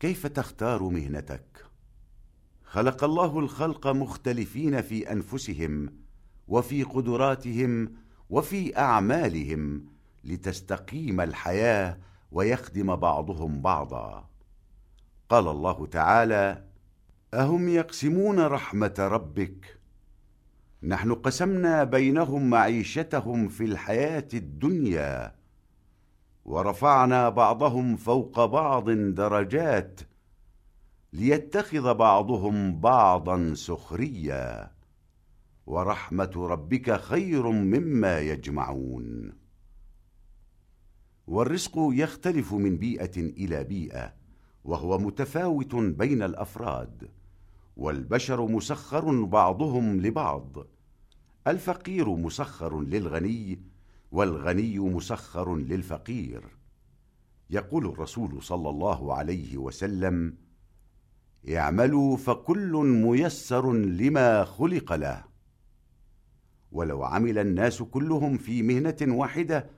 كيف تختار مهنتك؟ خلق الله الخلق مختلفين في أنفسهم وفي قدراتهم وفي أعمالهم لتستقيم الحياة ويخدم بعضهم بعضا. قال الله تعالى أهم يقسمون رحمة ربك؟ نحن قسمنا بينهم معيشتهم في الحياة الدنيا ورفعنا بعضهم فوق بعض درجات ليتخذ بعضهم بعضا سخريا. ورحمة ربك خير مما يجمعون. والرزق يختلف من بيئة إلى بيئة وهو متفاوت بين الأفراد والبشر مسخر بعضهم لبعض الفقير مسخر للغني والغني مسخر للفقير. يقول الرسول صلى الله عليه وسلم اعملوا فكل ميسر لما خلق له. ولو عمل الناس كلهم في مهنة واحدة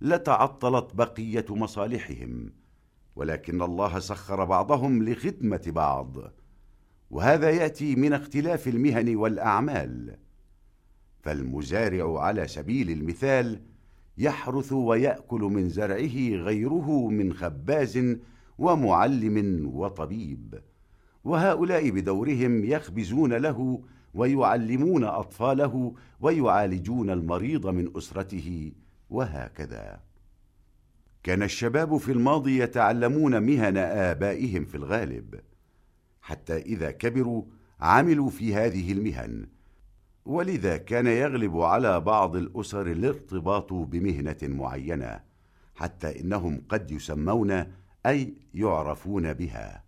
لتعطلت بقية مصالحهم ولكن الله سخر بعضهم لخدمة بعض. وهذا يأتي من اختلاف المهن والأعمال. فالمزارع على سبيل المثال يحرث ويأكل من زرعه غيره من خباز ومعلم وطبيب. وهؤلاء بدورهم يخبزون له ويعلمون أطفاله ويعالجون المريض من أسرته. وهكذا. كان الشباب في الماضي يتعلمون مهن آبائهم في الغالب. حتى إذا كبروا عملوا في هذه المهن. ولذا كان يغلب على بعض الأسر الارتباط بمهنة معينة حتى إنهم قد يسمون أي يعرفون بها.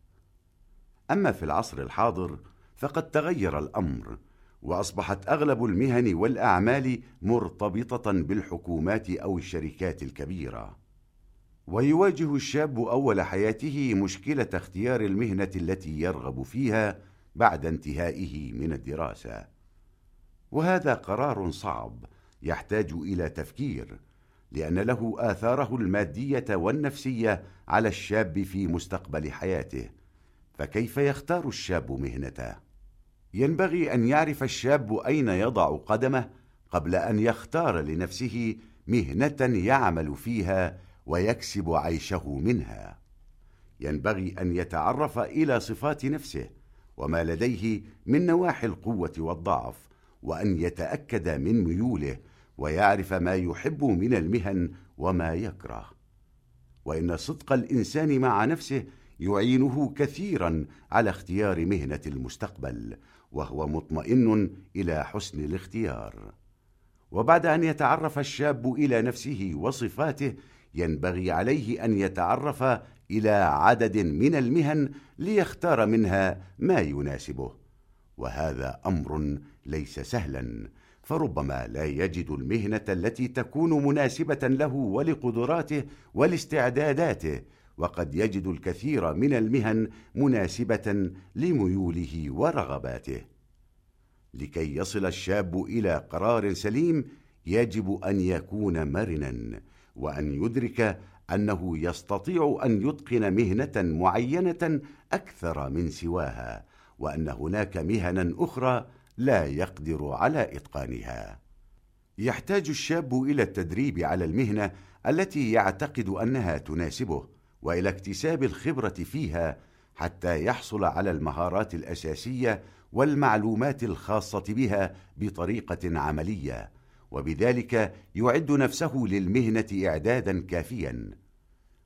أما في العصر الحاضر فقد تغير الأمر وأصبحت أغلب المهن والأعمال مرتبطة بالحكومات أو الشركات الكبيرة. ويواجه الشاب أول حياته مشكلة اختيار المهنة التي يرغب فيها بعد انتهائه من الدراسة. وهذا قرار صعب يحتاج إلى تفكير لأن له آثاره المادية والنفسية على الشاب في مستقبل حياته. فكيف يختار الشاب مهنته؟ ينبغي أن يعرف الشاب أين يضع قدمه قبل أن يختار لنفسه مهنة يعمل فيها ويكسب عيشه منها. ينبغي أن يتعرف إلى صفات نفسه وما لديه من نواحي القوة والضعف وأن يتأكد من ميوله ويعرف ما يحب من المهن وما يكره. وإن صدق الإنسان مع نفسه يعينه كثيرا على اختيار مهنة المستقبل وهو مطمئن إلى حسن الاختيار. وبعد أن يتعرف الشاب إلى نفسه وصفاته ينبغي عليه أن يتعرف إلى عدد من المهن ليختار منها ما يناسبه. وهذا أمر ليس سهلا فربما لا يجد المهنة التي تكون مناسبة له ولقدراته ولاستعداداته وقد يجد الكثير من المهن مناسبة لميوله ورغباته. لكي يصل الشاب إلى قرار سليم يجب أن يكون مرنا وأن يدرك أنه يستطيع أن يتقن مهنة معينة أكثر من سواها. وأن هناك مهنا أخرى لا يقدر على إتقانها. يحتاج الشاب إلى التدريب على المهنة التي يعتقد أنها تناسبه وإلى اكتساب الخبرة فيها حتى يحصل على المهارات الأساسية والمعلومات الخاصة بها بطريقة عملية وبذلك يعد نفسه للمهنة إعدادا كافيا.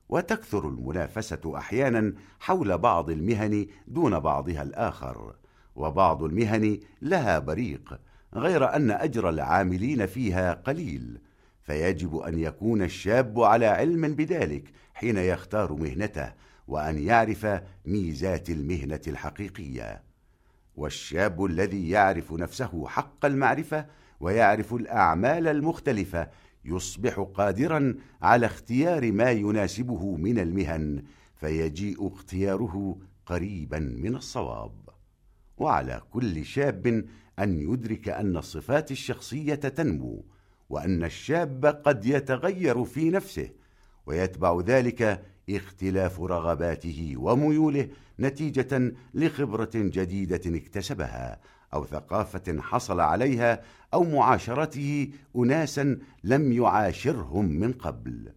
وتكثر المنافسة أحيانا حول بعض المهن دون بعضها الآخر وبعض المهن لها بريق غير أن أجر العاملين فيها قليل فيجب أن يكون الشاب على علم بذلك حين يختار مهنته وأن يعرف ميزات المهنة الحقيقية. والشاب الذي يعرف نفسه حق المعرفة ويعرف الأعمال المختلفة يصبح قادرا على اختيار ما يناسبه من المهن فيجيء اختياره قريبا من الصواب. وعلى كل شاب أن يدرك أن الصفات الشخصية تنمو وأن الشاب قد يتغير في نفسه ويتبع ذلك اختلاف رغباته وميوله نتيجة لخبرة جديدة اكتسبها أو ثقافة حصل عليها أو معاشرته أناسا لم يعاشرهم من قبل.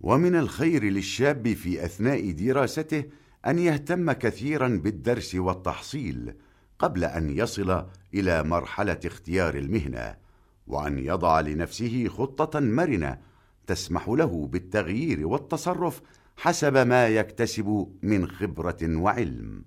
ومن الخير للشاب في أثناء دراسته أن يهتم كثيرا بالدرس والتحصيل قبل أن يصل إلى مرحلة اختيار المهنة وأن يضع لنفسه خطة مرنة تسمح له بالتغيير والتصرف حسب ما يكتسب من خبرة وعلم.